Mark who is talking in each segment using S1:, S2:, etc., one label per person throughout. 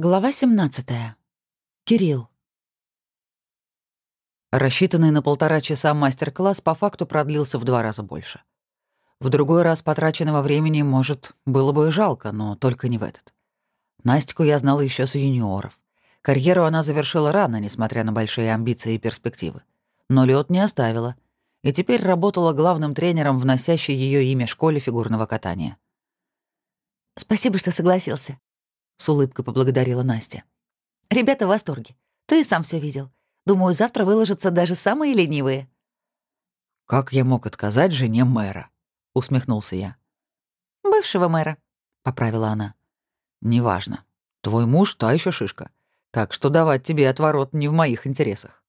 S1: Глава 17. Кирилл. Рассчитанный на полтора часа мастер-класс по факту продлился в два раза больше. В другой раз потраченного времени, может, было бы и жалко, но только не в этот. Настику я знал еще с юниоров. Карьеру она завершила рано, несмотря на большие амбиции и перспективы. Но лед не оставила. И теперь работала главным тренером в носящей ее имя школе фигурного катания.
S2: «Спасибо, что согласился»,
S1: с улыбкой поблагодарила Настя.
S2: «Ребята в восторге. Ты сам все видел. Думаю, завтра выложатся даже самые ленивые».
S1: «Как я мог отказать жене мэра?» — усмехнулся я.
S2: «Бывшего мэра», —
S1: поправила она. «Неважно. Твой муж — та еще шишка. Так что давать тебе отворот не в моих интересах».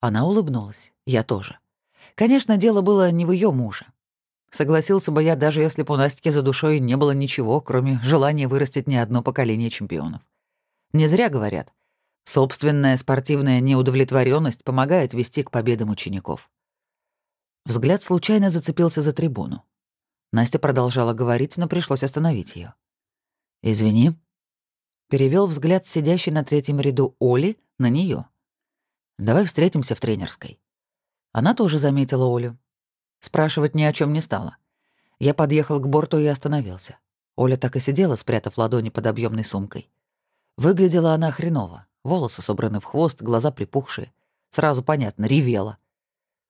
S1: Она улыбнулась. Я тоже. Конечно, дело было не в ее муже. Согласился бы я, даже если бы у Настики за душой не было ничего, кроме желания вырастить не одно поколение чемпионов. Не зря говорят, собственная спортивная неудовлетворенность помогает вести к победам учеников. Взгляд случайно зацепился за трибуну. Настя продолжала говорить, но пришлось остановить ее. «Извини». Перевел взгляд сидящей на третьем ряду Оли на нее. «Давай встретимся в тренерской». Она тоже заметила Олю, Спрашивать ни о чем не стала. Я подъехал к борту и остановился. Оля так и сидела, спрятав ладони под объемной сумкой. Выглядела она хреново. Волосы собраны в хвост, глаза припухшие. Сразу понятно, ревела.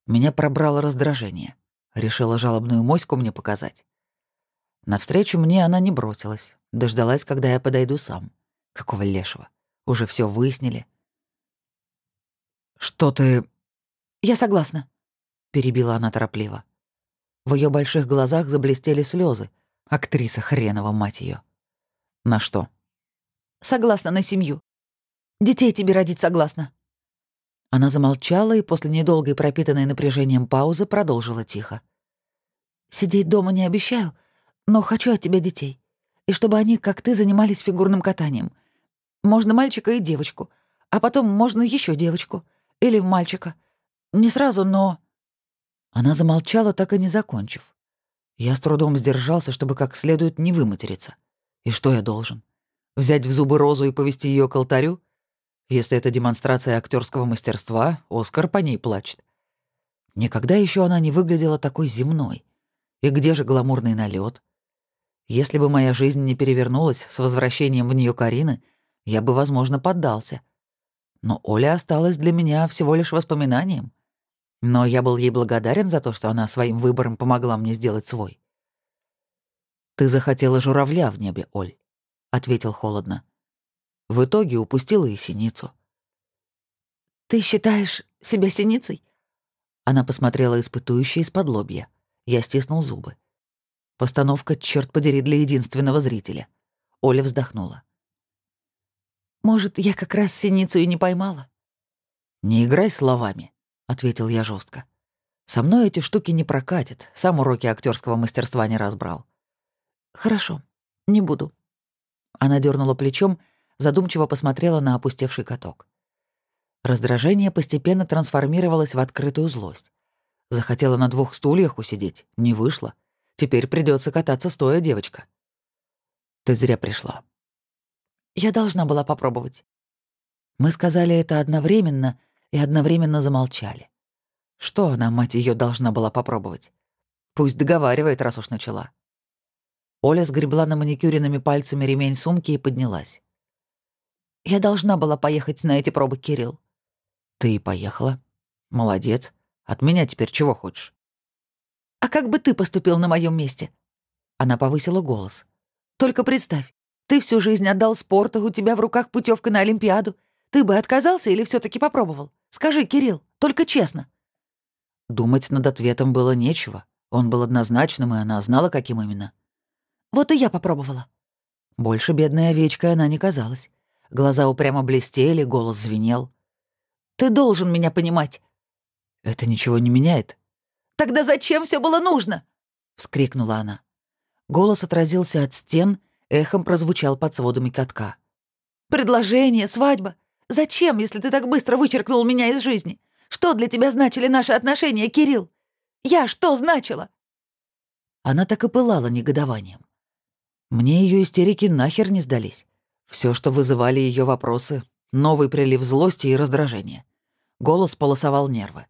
S1: Меня пробрало раздражение. Решила жалобную моську мне показать. Навстречу мне она не бросилась. Дождалась, когда я подойду сам. Какого лешего? Уже все выяснили. «Что ты...»
S2: «Я согласна»,
S1: перебила она торопливо. В ее больших глазах заблестели слезы. Актриса хренова, мать ее. На что?
S2: Согласна на семью. Детей тебе родить согласна.
S1: Она замолчала и после недолгой пропитанной напряжением паузы продолжила тихо.
S2: «Сидеть дома не обещаю, но хочу от тебя детей. И чтобы они, как ты, занимались фигурным катанием. Можно мальчика и девочку, а потом можно еще девочку. Или мальчика. Не сразу, но...»
S1: Она замолчала, так и не закончив. Я с трудом сдержался, чтобы как следует не выматериться. И что я должен? Взять в зубы розу и повести ее к алтарю? Если это демонстрация актерского мастерства, Оскар по ней плачет. Никогда еще она не выглядела такой земной. И где же гламурный налет? Если бы моя жизнь не перевернулась с возвращением в нее Карины, я бы, возможно, поддался. Но Оля осталась для меня всего лишь воспоминанием. Но я был ей благодарен за то, что она своим выбором помогла мне сделать свой. «Ты захотела журавля в небе, Оль», — ответил холодно. В итоге упустила и синицу.
S2: «Ты считаешь себя синицей?»
S1: Она посмотрела испытующе из-под лобья. Я стиснул зубы. Постановка, черт подери, для единственного зрителя. Оля вздохнула.
S2: «Может, я как раз синицу и не поймала?»
S1: «Не играй словами», ответил я жестко. Со мной эти штуки не прокатят, сам уроки актерского мастерства не разбрал.
S2: Хорошо, не буду.
S1: Она дернула плечом, задумчиво посмотрела на опустевший каток. Раздражение постепенно трансформировалось в открытую злость. Захотела на двух стульях усидеть, не вышло. Теперь придется кататься стоя, девочка. Ты зря пришла.
S2: Я должна была попробовать.
S1: Мы сказали это одновременно — и одновременно замолчали. Что она, мать ее, должна была попробовать? Пусть договаривает, раз уж начала. Оля сгребла на маникюренными пальцами ремень сумки и поднялась.
S2: «Я должна была поехать на эти пробы, Кирилл».
S1: «Ты и поехала. Молодец. От меня теперь чего хочешь?»
S2: «А как бы ты поступил на моем месте?»
S1: Она повысила голос.
S2: «Только представь, ты всю жизнь отдал спорту, у тебя в руках путевка на Олимпиаду. Ты бы отказался или все таки попробовал? Скажи, Кирилл, только честно».
S1: Думать над ответом было нечего. Он был однозначным, и она знала, каким именно.
S2: «Вот и я попробовала».
S1: Больше бедной овечкой она не казалась. Глаза упрямо блестели, голос звенел.
S2: «Ты должен меня понимать».
S1: «Это ничего не меняет».
S2: «Тогда зачем все было нужно?»
S1: — вскрикнула она. Голос отразился от стен, эхом прозвучал под сводами катка.
S2: «Предложение, свадьба. Зачем, если ты так быстро вычеркнул меня из жизни? Что для тебя значили наши отношения, Кирилл? Я что значила?»
S1: Она так и пылала негодованием. Мне ее истерики нахер не сдались. Все, что вызывали ее вопросы, новый прилив злости и раздражения. Голос полосовал нервы.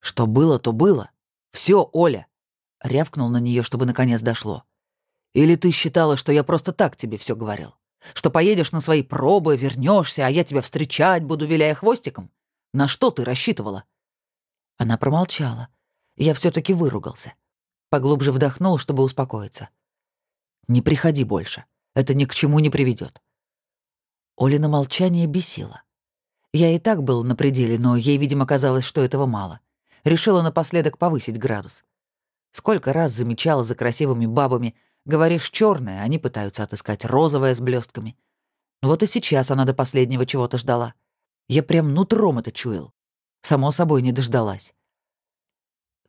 S1: Что было, то было. Все, Оля. Рявкнул на нее, чтобы наконец дошло. Или ты считала, что я просто так тебе все говорил? Что поедешь на свои пробы, вернешься, а я тебя встречать буду, виляя хвостиком? На что ты рассчитывала?» Она промолчала. Я все таки выругался. Поглубже вдохнул, чтобы успокоиться. «Не приходи больше. Это ни к чему не приведет. Олина молчание бесило. Я и так был на пределе, но ей, видимо, казалось, что этого мало. Решила напоследок повысить градус. Сколько раз замечала за красивыми бабами — Говоришь черное, они пытаются отыскать розовое с блестками. Вот и сейчас она до последнего чего-то ждала. Я прям нутром это чуял. Само собой не дождалась.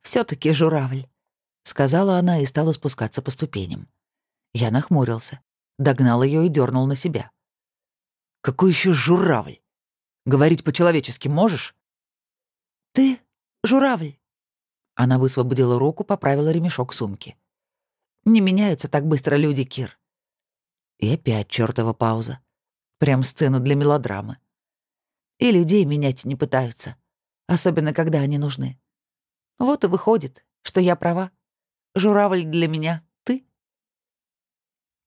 S1: все таки журавль», — сказала она и стала спускаться по ступеням. Я нахмурился, догнал ее и дернул на себя. «Какой еще журавль? Говорить по-человечески можешь?»
S2: «Ты журавль».
S1: Она высвободила руку, поправила ремешок сумки. Не меняются так быстро люди, Кир. И опять чертова пауза. Прям сцена для мелодрамы. И людей менять не пытаются. Особенно, когда они нужны. Вот и выходит, что я права. Журавль для меня — ты.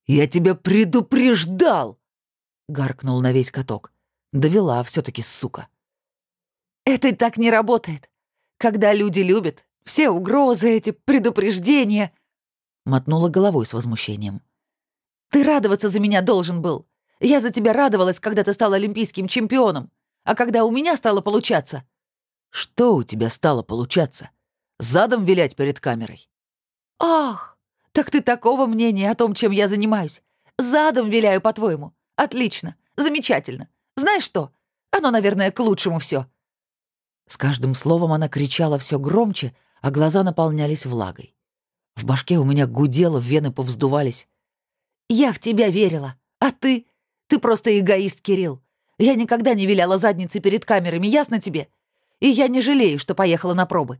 S1: «Я тебя предупреждал!» — гаркнул на весь каток. Довела все таки сука.
S2: «Это так не работает. Когда люди любят, все угрозы эти, предупреждения —
S1: мотнула головой с возмущением.
S2: «Ты радоваться за меня должен был. Я за тебя радовалась, когда ты стал олимпийским чемпионом. А когда у меня стало получаться...»
S1: «Что у тебя стало получаться? Задом вилять перед камерой?»
S2: «Ах, так ты такого мнения о том, чем я занимаюсь. Задом виляю, по-твоему. Отлично, замечательно. Знаешь что? Оно, наверное, к лучшему все.
S1: С каждым словом она кричала все громче, а глаза наполнялись влагой. В башке у меня гудело, вены повздувались.
S2: «Я в тебя верила. А ты? Ты просто эгоист, Кирилл. Я никогда не виляла задницей перед камерами, ясно тебе? И я не жалею, что поехала на пробы.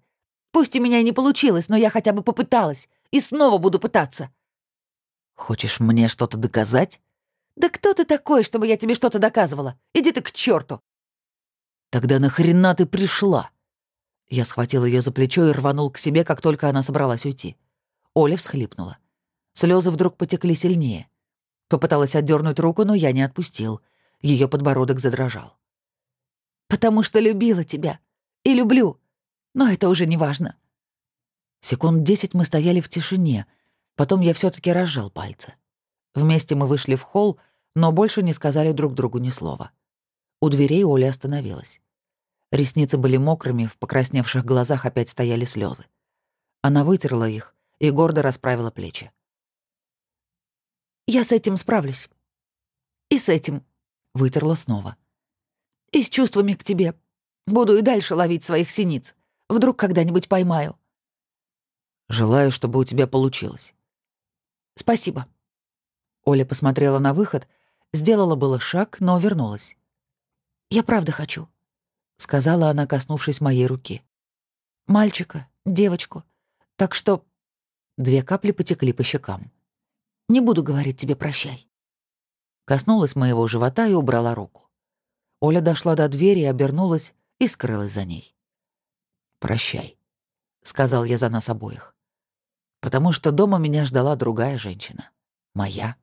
S2: Пусть у меня и не получилось, но я хотя бы попыталась. И снова буду пытаться».
S1: «Хочешь мне что-то доказать?»
S2: «Да кто ты такой, чтобы я тебе что-то доказывала? Иди ты к черту.
S1: «Тогда нахрена ты пришла?» Я схватил ее за плечо и рванул к себе, как только она собралась уйти. Оля всхлипнула. Слезы вдруг потекли сильнее. Попыталась отдернуть руку, но я не отпустил. Ее подбородок задрожал.
S2: «Потому что любила тебя. И люблю. Но это уже не важно».
S1: Секунд десять мы стояли в тишине. Потом я все таки разжал пальцы. Вместе мы вышли в холл, но больше не сказали друг другу ни слова. У дверей Оля остановилась. Ресницы были мокрыми, в покрасневших глазах опять стояли слезы. Она вытерла их, и гордо расправила плечи.
S2: «Я с этим справлюсь. И с этим», — вытерла снова. «И с чувствами к тебе. Буду и дальше ловить своих синиц. Вдруг когда-нибудь поймаю».
S1: «Желаю, чтобы у тебя получилось».
S2: «Спасибо».
S1: Оля посмотрела на выход, сделала было шаг, но вернулась.
S2: «Я правда хочу», —
S1: сказала она, коснувшись моей руки.
S2: «Мальчика, девочку. Так что
S1: Две капли потекли по щекам.
S2: «Не буду говорить тебе прощай».
S1: Коснулась моего живота и убрала руку. Оля дошла до двери, обернулась и скрылась за ней. «Прощай», — сказал я за нас обоих. Потому что дома меня ждала другая женщина. Моя.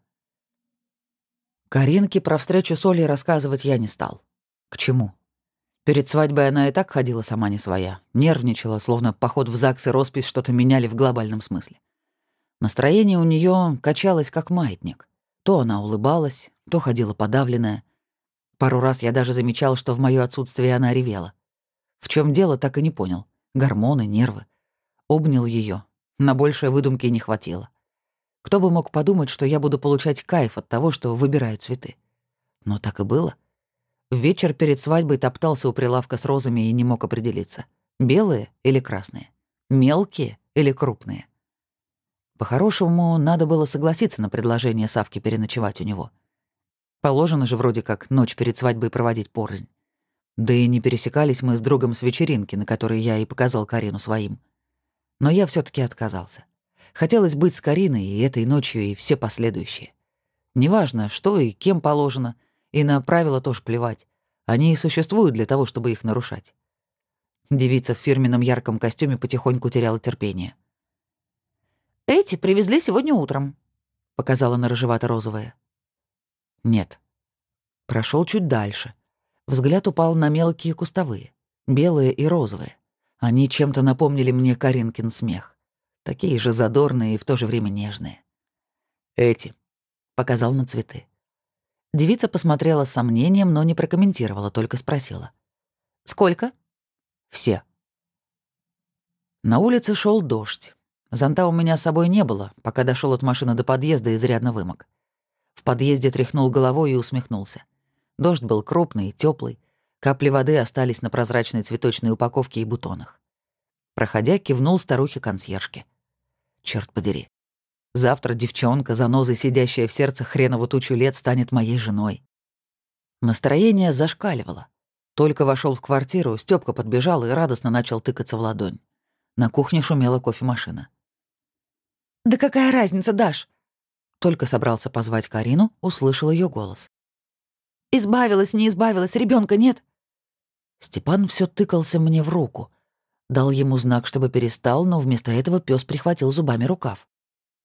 S1: Каринке про встречу с Олей рассказывать я не стал. К чему? Перед свадьбой она и так ходила сама не своя, нервничала, словно поход в ЗАГС и роспись что-то меняли в глобальном смысле. Настроение у нее качалось, как маятник. То она улыбалась, то ходила подавленная. Пару раз я даже замечал, что в моё отсутствие она ревела. В чем дело, так и не понял. Гормоны, нервы. Обнял ее. На большее выдумки не хватило. Кто бы мог подумать, что я буду получать кайф от того, что выбираю цветы. Но так и было. Вечер перед свадьбой топтался у прилавка с розами и не мог определиться. Белые или красные? Мелкие или крупные? По-хорошему, надо было согласиться на предложение Савки переночевать у него. Положено же вроде как ночь перед свадьбой проводить порознь. Да и не пересекались мы с другом с вечеринки, на которой я и показал Карину своим. Но я все таки отказался. Хотелось быть с Кариной и этой ночью, и все последующие. Неважно, что и кем положено, и на правила тоже плевать. Они и существуют для того, чтобы их нарушать. Девица в фирменном ярком костюме потихоньку теряла терпение.
S2: «Эти привезли сегодня утром», — показала на рыжевато-розовое.
S1: «Нет». Прошел чуть дальше. Взгляд упал на мелкие кустовые, белые и розовые. Они чем-то напомнили мне Каринкин смех. Такие же задорные и в то же время нежные. «Эти», — показал на цветы. Девица посмотрела с сомнением, но не прокомментировала, только спросила.
S2: «Сколько?»
S1: «Все». На улице шел дождь. Зонта у меня с собой не было, пока дошел от машины до подъезда, изрядно вымок. В подъезде тряхнул головой и усмехнулся. Дождь был крупный, теплый. Капли воды остались на прозрачной цветочной упаковке и бутонах. Проходя, кивнул старухе-консьержке. Черт подери. Завтра девчонка, занозой сидящая в сердце хренову тучу лет, станет моей женой. Настроение зашкаливало. Только вошел в квартиру, Стёпка подбежал и радостно начал тыкаться в ладонь. На кухне шумела кофемашина.
S2: «Да какая разница, Даш?»
S1: Только собрался позвать Карину, услышал ее голос.
S2: «Избавилась, не избавилась, ребенка нет?»
S1: Степан все тыкался мне в руку. Дал ему знак, чтобы перестал, но вместо этого пес прихватил зубами рукав.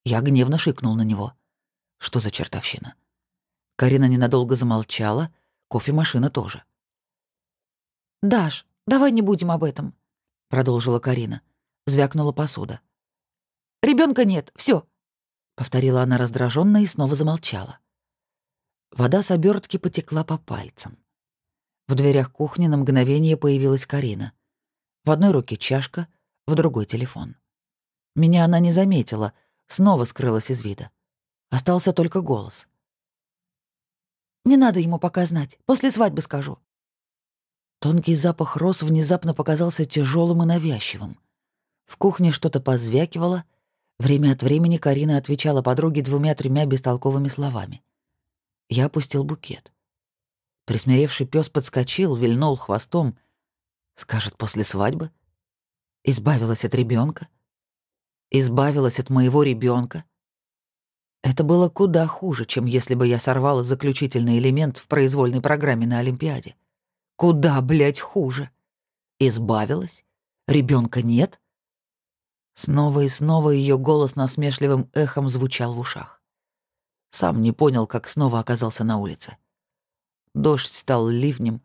S1: Я гневно шикнул на него. Что за чертовщина? Карина ненадолго замолчала, кофемашина тоже.
S2: «Даш, давай не будем об этом», — продолжила Карина. Звякнула посуда. Ребенка нет, все, повторила она раздраженно и снова замолчала.
S1: Вода с обертки потекла по пальцам. В дверях кухни на мгновение появилась Карина. В одной руке чашка, в другой — телефон. Меня она не заметила, снова скрылась из вида. Остался только голос.
S2: «Не надо ему пока знать, после свадьбы скажу».
S1: Тонкий запах роз внезапно показался тяжелым и навязчивым. В кухне что-то позвякивало — Время от времени Карина отвечала подруге двумя-тремя бестолковыми словами. Я опустил букет. Присмиревший пес подскочил, вильнул хвостом. Скажет, после свадьбы? Избавилась от ребенка? Избавилась от моего ребенка? Это было куда хуже, чем если бы я сорвала заключительный элемент в произвольной программе на Олимпиаде. Куда, блядь, хуже? Избавилась? Ребенка нет? Снова и снова ее голос насмешливым эхом звучал в ушах. Сам не понял, как снова оказался на улице. Дождь стал ливнем,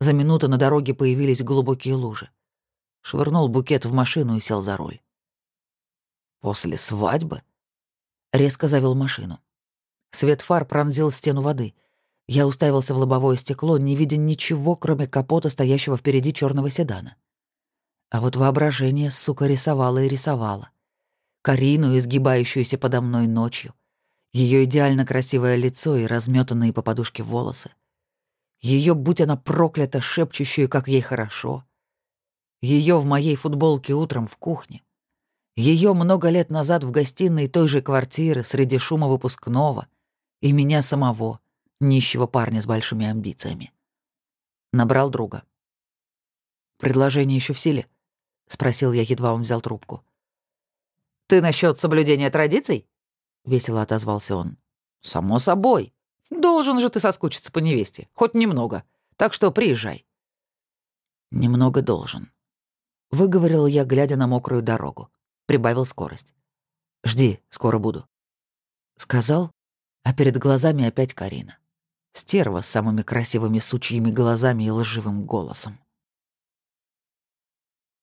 S1: за минуту на дороге появились глубокие лужи. Швырнул букет в машину и сел за руль. После свадьбы? Резко завел машину. Свет фар пронзил стену воды. Я уставился в лобовое стекло, не видя ничего, кроме капота, стоящего впереди черного седана. А вот воображение, сука, рисовало и рисовало. Карину, изгибающуюся подо мной ночью. Ее идеально красивое лицо и разметанные по подушке волосы. Ее, будь она проклята, шепчущую, как ей хорошо. Ее в моей футболке утром в кухне. Ее много лет назад в гостиной той же квартиры среди шума выпускного. И меня самого, нищего парня с большими амбициями. Набрал друга. Предложение еще в силе? — спросил я, едва он взял трубку. «Ты насчет соблюдения традиций?» — весело отозвался он. «Само собой. Должен же ты соскучиться по невесте. Хоть немного. Так что приезжай». «Немного должен», — выговорил я, глядя на мокрую дорогу. Прибавил скорость. «Жди, скоро буду». Сказал, а перед глазами опять Карина. Стерва с самыми красивыми сучьими глазами и лживым голосом.